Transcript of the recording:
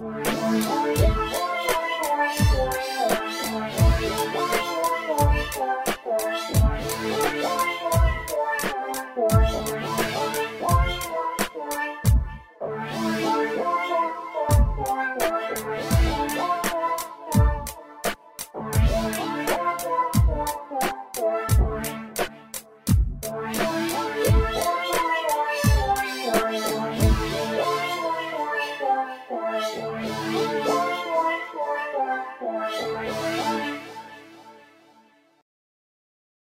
Bye.